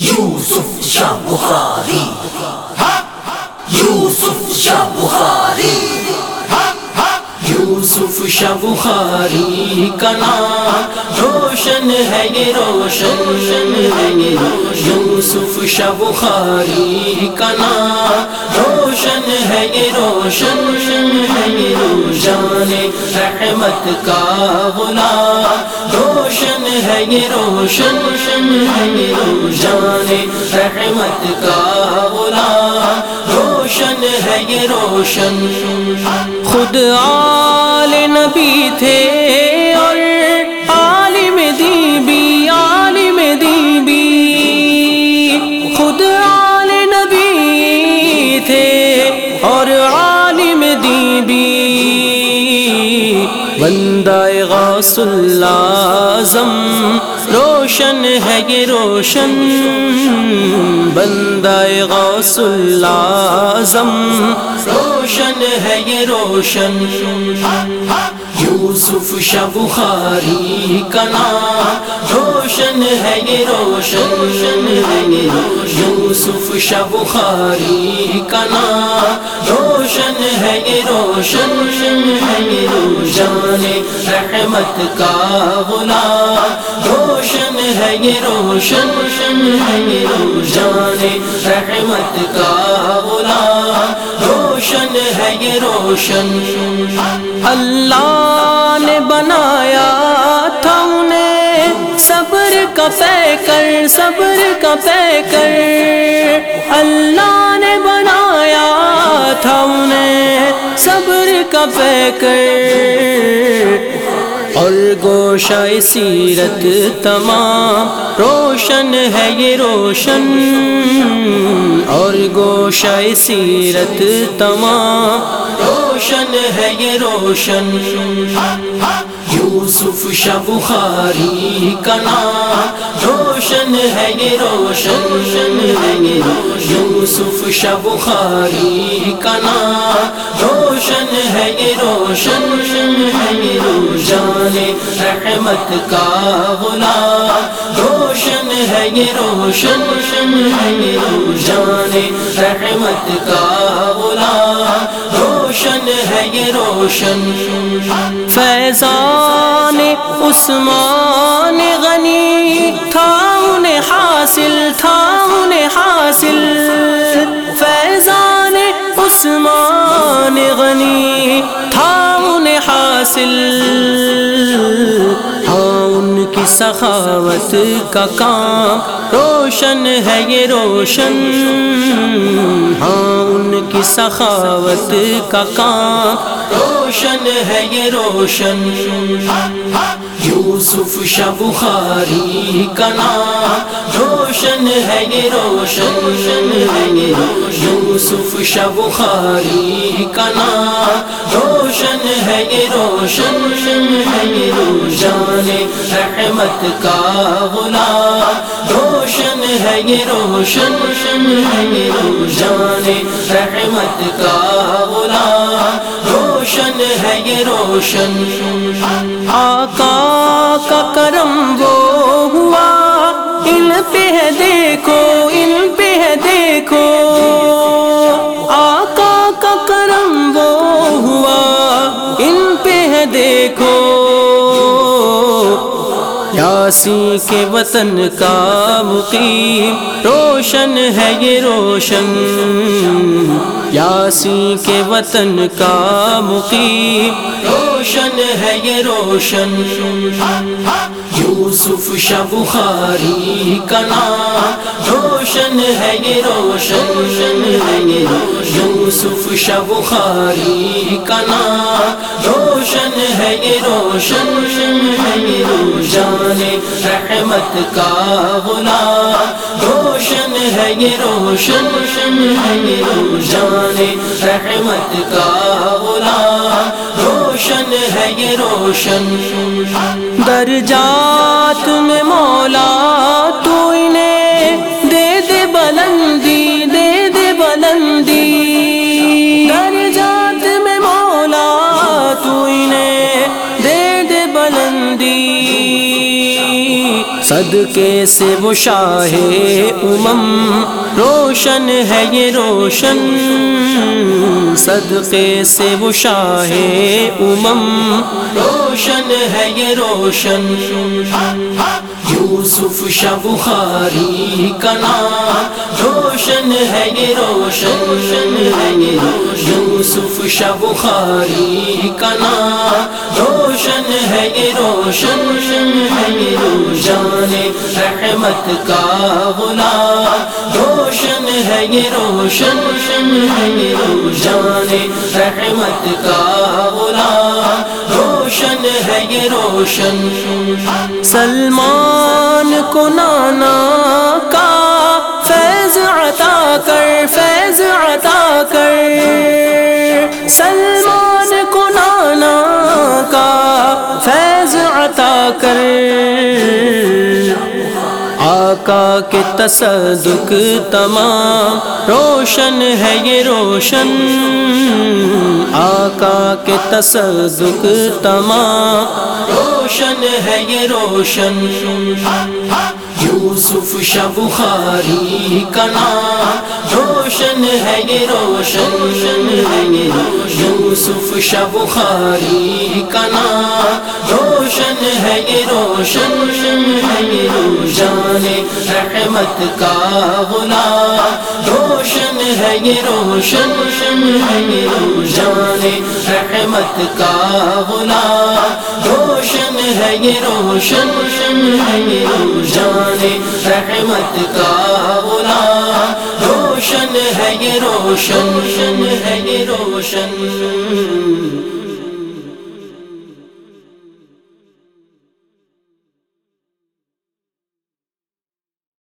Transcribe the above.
یوسف شاہ بخاری یوسف شاہ بخاری یوسف شاہ بخاری کا نام روشن ہے یہ روشن ہے یہ یوسف شاہ بخاری کا نام روشن ہے یہ روشن ہے یہ جان رحمت کا غلام روشن ہے یہ روشن ہے یہ روشن، رحمت کا غلام، روشن ہے یہ روشن۔ خود آل نبی تھے۔ بندہ غوث العظم، روشن ہے یہ روشن۔ بندہ غوث العظم، روشن ہے یہ روشن۔ یوسف شاہ بخاری کا نام، روشن ہے یہ روشن۔ ہے یہ یوسف شاہ بخاری کا نام۔ روشن ہے یہ جان رحمت کا غلام روشن ہے یہ روشن ہے یہ جان رحمت کا غلام روشن ہے یہ روشن اللہ نے بنایا تھا انہیں صبر کا کر صبر کا کر اللہ نے بنایا تھا انہیں۔ صبر کا کر اور گوشہ سیرت تمام روشن ہے یہ روشن اور گوشہ سیرت تمام روشن ہے یہ روشن یوسف شاہ بخاری کا نام، روشن ہے یہ روشن ہے یہ یوسف شاہ بخاری کا نام، روشن ہے یہ روشن ہے یہ جان رحمت کا غلام، روشن ہے یہ روشن ہے یہ جان رحمت کا غلام روشن ہے یہ روشن۔ فیضان عثمان غنی تھا، انہیں حاصل تھا، انہیں حاصل۔ فیضان عثمان غنی تھا، انہیں حاصل۔ سخاوت کا کام روشن ہے یہ روشن۔ ہاں ان کی سخاوت کا کام روشن ہے یہ روشن۔ یوسف شاہ بخاری کا نام روشن ہے یہ روشن۔ ہے یہ یوسف شاہ بخاری کا نام. روشن ہے یہ روشن ہے یہ جان رحمت کا غلام. روشن ہے یہ روشن ہے یہ جان رحمت کا غلام. روشن ہے یہ روشن. آقا کا کرم وہ ہوا، ان پہ دیکھو یاسی کے وطن کا مقیم روشن ہے یہ روشن یاسی کے وطن کا مقیم روشن ہے یہ روشن یوسف شاہ بخاری کا نام روشن ہے یہ روشن ہے یہ یوسف شاہ بخاری کا نام روشن ہے یہ روشن رحمت کا غلام۔ روشن ہے یہ روشن ہے یہ جان رحمت کا غلام۔ روشن ہے یہ روشن۔ درجات میں مولا صدقے سے وہ شاہ امم۔ روشن ہے یہ روشن۔ صدقے سے وہ شاہ امم۔ روشن ہے یہ روشن۔ یوسف شاہ بخاری کا نام۔ روشن ہے یہ روشن ہے یہ یوسف شب خاری کا نام۔ روشن ہے یہ روشن ہے یہ جان رحمت کا غلام۔ روشن ہے یہ روشن ہے یہ جان رحمت کا غلام۔ روشن ہے یہ روشن۔ سلمان کو نانا کا آقا کے تصدق تمام روشن ہے یہ روشن آقا کے تصدق تمام روشن ہے یہ روشن یوسف شب خاری کا نام روشن ہے یہ روشن ہے یہ یوسف شب خاری کا نام روشن ہے یہ روشن ہے یہ رحمت کا غلام۔ روشن ہے یہ روشن ہے یہ رحمت کا غلام۔ روشن ہے یہ روشن ہے یہ رحمت کا غلام۔ روشن ہے یہ روشن ہے یہ روشن